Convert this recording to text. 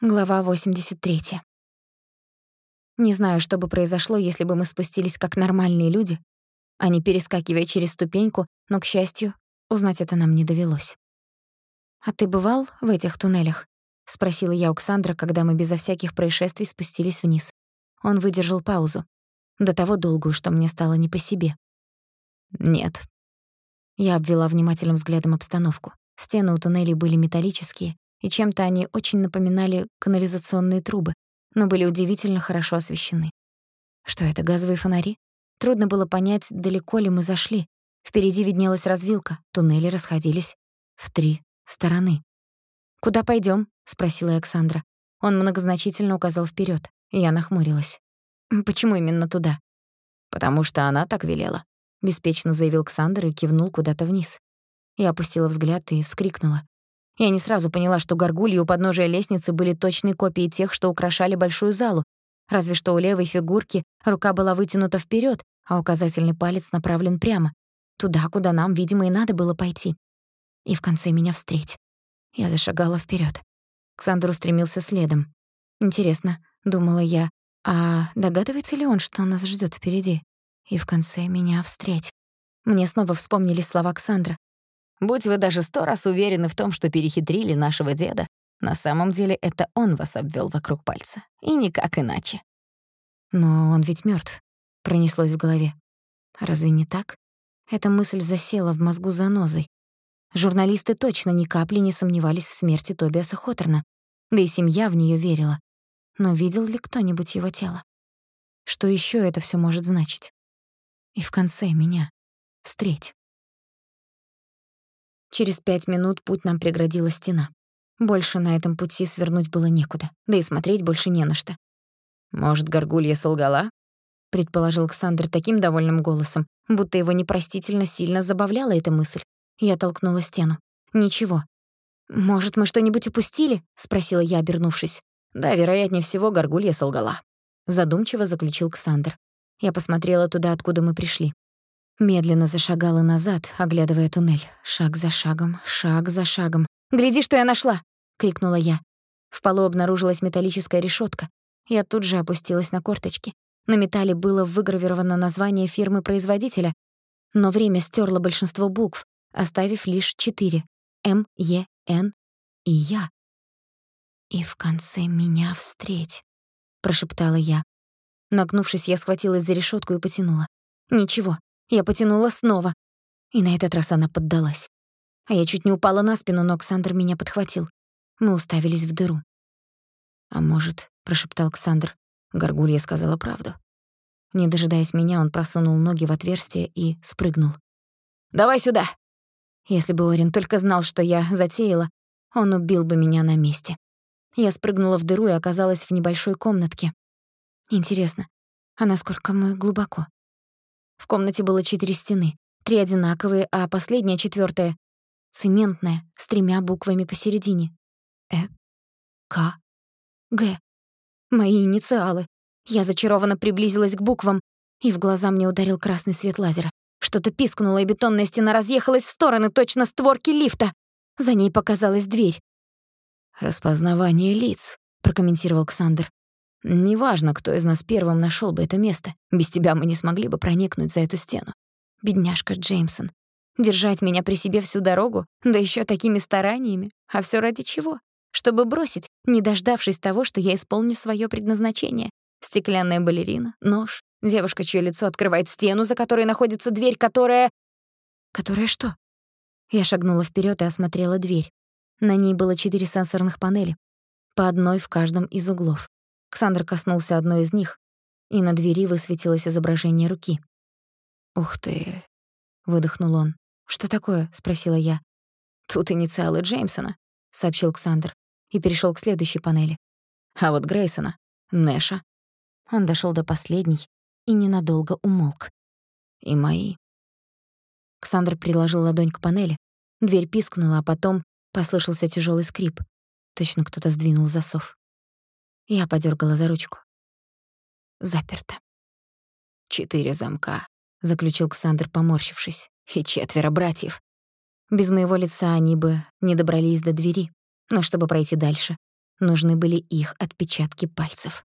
Глава 83. Не знаю, что бы произошло, если бы мы спустились как нормальные люди, а не перескакивая через ступеньку, но, к счастью, узнать это нам не довелось. «А ты бывал в этих туннелях?» — спросила я Оксандра, когда мы безо всяких происшествий спустились вниз. Он выдержал паузу. До того долгую, что мне стало не по себе. «Нет». Я обвела внимательным взглядом обстановку. Стены у туннелей были металлические, и чем-то они очень напоминали канализационные трубы, но были удивительно хорошо освещены. Что это, газовые фонари? Трудно было понять, далеко ли мы зашли. Впереди виднелась развилка, туннели расходились в три стороны. «Куда пойдём?» — спросила Александра. Он многозначительно указал вперёд, и я нахмурилась. «Почему именно туда?» «Потому что она так велела», — беспечно заявил Александр и кивнул куда-то вниз. Я опустила взгляд и вскрикнула. Я не сразу поняла, что горгульи у подножия лестницы были точной копией тех, что украшали большую залу, разве что у левой фигурки рука была вытянута вперед, а указательный палец направлен прямо, туда, куда нам, видимо, и надо было пойти. И в конце меня встреть. Я зашагала вперед. Ксандр устремился следом. Интересно, думала я, а догадывается ли он, что нас ждет впереди? И в конце меня встреть. Мне снова вспомнились слова Ксандра. Будь вы даже сто раз уверены в том, что перехитрили нашего деда, на самом деле это он вас обвел вокруг пальца. И никак иначе. Но он ведь мертв. пронеслось в голове. Разве не так? Эта мысль засела в мозгу занозой. Журналисты точно ни капли не сомневались в смерти Тобиаса Хоттерна, да и семья в нее верила. Но видел ли кто-нибудь его тело? Что еще это все может значить? И в конце меня встреть. Через пять минут путь нам преградила стена. Больше на этом пути свернуть было некуда, да и смотреть больше не на что. «Может, горгулья солгала?» — предположил Александр таким довольным голосом, будто его непростительно сильно забавляла эта мысль. Я толкнула стену. «Ничего». «Может, мы что-нибудь упустили?» — спросила я, обернувшись. «Да, вероятнее всего, горгулья солгала», — задумчиво заключил Александр. Я посмотрела туда, откуда мы пришли. Медленно зашагала назад, оглядывая туннель. Шаг за шагом, шаг за шагом. «Гляди, что я нашла!» — крикнула я. В полу обнаружилась металлическая решетка. Я тут же опустилась на корточки. На металле было выгравировано название фирмы-производителя, но время стерло большинство букв, оставив лишь четыре — М, Е, Н и я. «И в конце меня встреть», — прошептала я. Нагнувшись, я схватилась за решетку и потянула. Ничего, я потянула снова, и на этот раз она поддалась. А я чуть не упала на спину, но Александр меня подхватил. Мы уставились в дыру. «А может, — прошептал Александр, — Горгулья сказала правду». Не дожидаясь меня, он просунул ноги в отверстие и спрыгнул. «Давай сюда!» Если бы Орин только знал, что я затеяла, он убил бы меня на месте. Я спрыгнула в дыру и оказалась в небольшой комнатке. Интересно, а насколько мы глубоко? В комнате было четыре стены, три одинаковые, а последняя, четвёртая, цементная, с тремя буквами посередине. Э, К, Г. Мои инициалы. Я зачарованно приблизилась к буквам, и в глаза мне ударил красный свет лазера. Что-то пискнуло, и бетонная стена разъехалась в стороны, точно створки лифта. За ней показалась дверь. «Распознавание лиц», — прокомментировал Ксандр. Неважно, кто из нас первым нашел бы это место. Без тебя мы не смогли бы проникнуть за эту стену. Бедняжка Джеймсон. Держать меня при себе всю дорогу, да еще такими стараниями. А все ради чего? Чтобы бросить, не дождавшись того, что я исполню свое предназначение. Стеклянная балерина, нож, девушка, чье лицо открывает стену, за которой находится дверь, которая... Которая что? Я шагнула вперед и осмотрела дверь. На ней было четыре сенсорных панели, по одной в каждом из углов. Ксандр коснулся одной из них, и на двери высветилось изображение руки. «Ух ты!» — выдохнул он. «Что такое?» — спросила я. «Тут инициалы Джеймсона», — сообщил Ксандр и перешёл к следующей панели. «А вот Грейсона, Нэша». Он дошёл до последней и ненадолго умолк. «И мои». Ксандр приложил ладонь к панели. Дверь пискнула, а потом послышался тяжёлый скрип. Точно кто-то сдвинул засов. Я подергала за ручку. Заперто. «Четыре замка», — заключил Ксандр, поморщившись. «И четверо братьев». Без моего лица они бы не добрались до двери. Но чтобы пройти дальше, Нужны были их отпечатки пальцев.